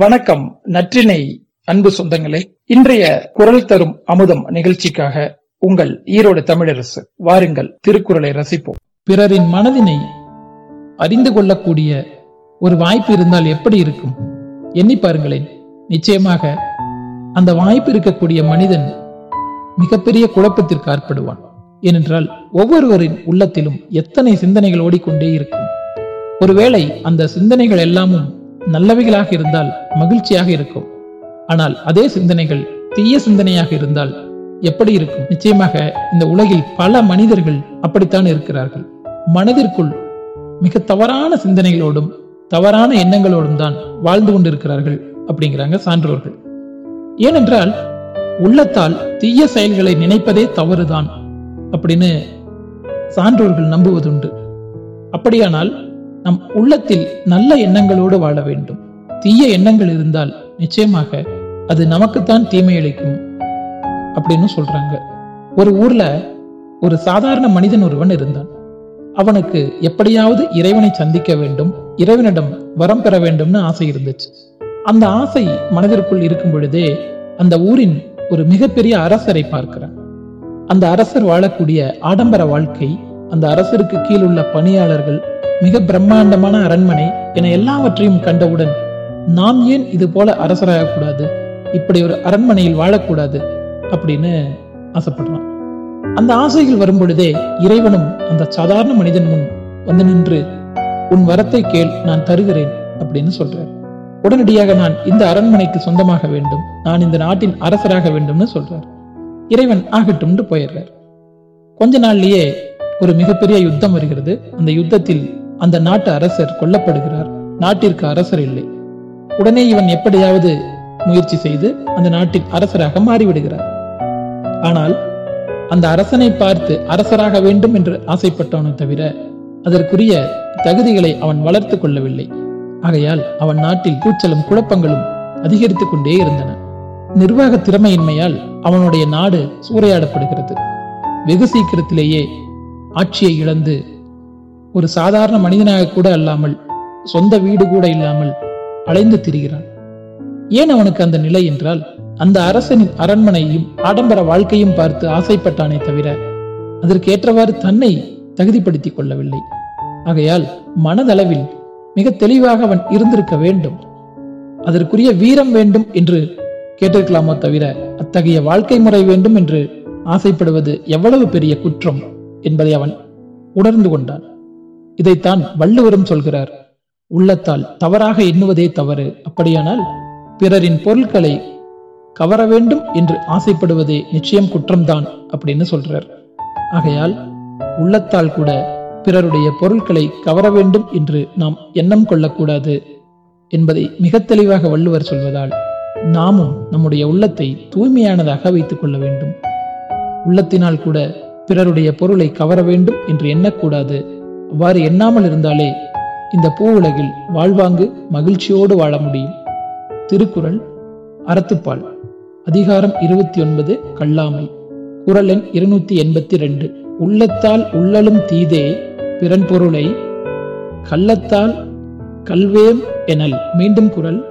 வணக்கம் நற்றினை அன்பு சொந்தங்களே. இன்றைய குரல் தரும் அமுதம் நிகழ்ச்சிக்காக உங்கள் ஈரோடு தமிழரசு வாருங்கள் திருக்குறளை ரசிப்போம். பிறரின் மனதினை அறிந்து கொள்ளக்கூடிய ஒரு வாய்ப்பு இருந்தால் எப்படி இருக்கும்? எண்ணி பாருங்களேன். நிச்சயமாக அந்த வாய்ப்பு இருக்கக்கூடிய மனிதன் மிகப்பெரிய குழப்பத்திற்கு ஆட்படுவான். ஏனென்றால் ஒவ்வொருவரின் உள்ளத்திலும் எத்தனை சிந்தனைகள் ஓடிக்கொண்டே இருக்கும். ஒருவேளை அந்த சிந்தனைகள் எல்லாமும் நல்லவைகளாக இருந்தால் மகிழ்ச்சியாக இருக்கும். ஆனால் அதே சிந்தனைகள் தீய சிந்தனையாக இருந்தால் எப்படி இருக்கும்? நிச்சயமாக இந்த உலகில் பல மனிதர்கள் அப்படித்தான் இருக்கிறார்கள். மனதிற்குள் மிக தவறான சிந்தனைகளோடும் தவறான எண்ணங்களோடும் தான் வாழ்ந்து கொண்டிருக்கிறார்கள் அப்படிங்கிறாங்க சான்றோர்கள். ஏனென்றால் உள்ளத்தால் தீய செயல்களை நினைப்பதே தவறுதான் அப்படின்னு சான்றோர்கள் நம்புவதுண்டு. அப்படியானால் நம் உள்ளத்தில் நல்ல எண்ணங்களோடு வாழ வேண்டும். தீய எண்ணங்கள் இருந்தால் நிச்சயமாக அது நமக்குத்தான் தீமை அளிக்கும் அப்படின்னு சொல்றாங்க. ஒரு ஊர்ல ஒரு சாதாரண மனிதன் ஒருவன் இருந்தான். அவனுக்கு எப்படியாவது இறைவனை சந்திக்க வேண்டும் இறைவனிடம் வரம் பெற வேண்டும்னு ஆசை இருந்துச்சு. அந்த ஆசை மனதிற்குள் இருக்கும் பொழுதே அந்த ஊரின் ஒரு மிகப்பெரிய அரசரை பார்க்கிறான். அந்த அரசர் வாழக்கூடிய ஆடம்பர வாழ்க்கை அந்த அரசருக்கு கீழ் உள்ள பணியாளர்கள் மிக பிரம்மாண்டமான அரண்மனை என எல்லாவற்றையும் கண்டவுடன் நாம் ஏன் இது போல அரசராக கூடாது இப்படி ஒரு அரண்மனையில் வாழக்கூடாது? அப்படின்னு ஆசைப்படுறான் அந்த ஆசைகள் வரும் பொழுதே இறைவனும் அந்த சாதாரண மனிதன் முன் வந்து நின்று உன் வரத்தை கேள் நான் தருகிறேன் அப்படின்னு சொல்றார். உடனடியாக நான் இந்த அரண்மனைக்கு சொந்தமாக வேண்டும் நான் இந்த நாட்டின் அரசராக வேண்டும்னு சொல்றார். இறைவன் ஆகட்டும்னு போயிடுறார். கொஞ்ச நாள்லயே ஒரு மிகப்பெரிய யுத்தம் வருகிறது. அந்த யுத்தத்தில் அந்த நாட்டு அரசர் கொல்லப்படுகிறார். நாட்டிற்கு அரசர் இல்லை. உடனே இவன் எப்படியாவது முயற்சி செய்து அந்த நாட்டின் அரசராக மாறிவிடுகிறார். ஆனால் அந்த அரசனை பார்த்து அரசராக வேண்டும் என்று ஆசைப்பட்டவனை தவிர அதற்குரிய தகுதிகளை அவன் வளர்த்து கொள்ளவில்லை. ஆகையால் அவன் நாட்டில் கூச்சலும் குழப்பங்களும் அதிகரித்துக் கொண்டே இருந்தன. நிர்வாக திறமையின்மையால் அவனுடைய நாடு சூறையாடப்படுகிறது. வெகு சீக்கிரத்திலேயே ஆட்சியை இழந்து ஒரு சாதாரண மனிதனாக கூட அல்லாமல் சொந்த வீடு கூட இல்லாமல் அலைந்து திரிகிறான். ஏன் அவனுக்கு அந்த நிலை என்றால் அந்த அரசனின் அரண்மனையும் ஆடம்பர வாழ்க்கையும் பார்த்து ஆசைப்பட்டானே தவிர அதற்கேற்றவாறு தன்னை தகுதிப்படுத்திக் கொள்ளவில்லை. ஆகையால் மனதளவில் மிக தெளிவாக அவன் இருந்திருக்க வேண்டும். அதற்குரிய வீரம் வேண்டும் என்று கேட்டிருக்கலாமோ தவிர அத்தகைய வாழ்க்கை முறை வேண்டும் என்று ஆசைப்படுவது எவ்வளவு பெரிய குற்றம் என்பதை அவன் உணர்ந்து கொண்டான். இதைத்தான் வள்ளுவரும் சொல்கிறார். உள்ளத்தால் தவறாக எண்ணுவதே தவறு. அப்படியானால் பிறரின் பொருட்களை கவர வேண்டும் என்று ஆசைப்படுவதே நிச்சயம் குற்றம்தான் அப்படின்னு சொல்றார். ஆகையால் உள்ளத்தால் கூட பிறருடைய பொருட்களை கவர வேண்டும் என்று நாம் எண்ணம் கொள்ளக்கூடாது என்பதை மிக தெளிவாக வள்ளுவர் சொல்வதால் நாமும் நம்முடைய உள்ளத்தை தூய்மையானதாக வைத்துக் கொள்ள வேண்டும். உள்ளத்தினால் கூட பிறருடைய பொருளை கவர வேண்டும் என்று எண்ணக்கூடாது. அவ்வாறு எண்ணாமல் இருந்தாலே இந்த பூ உலகில் வாழ்வாங்கு மகிழ்ச்சியோடு வாழ முடியும். திருக்குறள் அறத்துப்பால். அதிகாரம் இருபத்தி ஒன்பது கல்லாமை. குரல் எண் இருநூத்தி எண்பத்தி ரெண்டு உள்ளத்தால் உள்ளலும் தீதே பிறன் பொருளை கள்ளத்தால் கல்வேம் எனல். மீண்டும் குரல்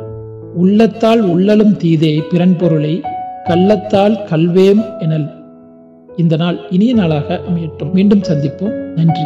உள்ளத்தால் உள்ளலும் தீதே பிறன் பொருளை கள்ளத்தால் கல்வேம் எனல். இந்த நாள் இனிய நாளாக அமையட்டும். மீண்டும் சந்திப்போம். நன்றி.